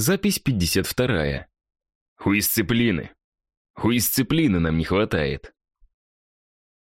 Запись 52. Хуисциплины. Хуисциплины нам не хватает.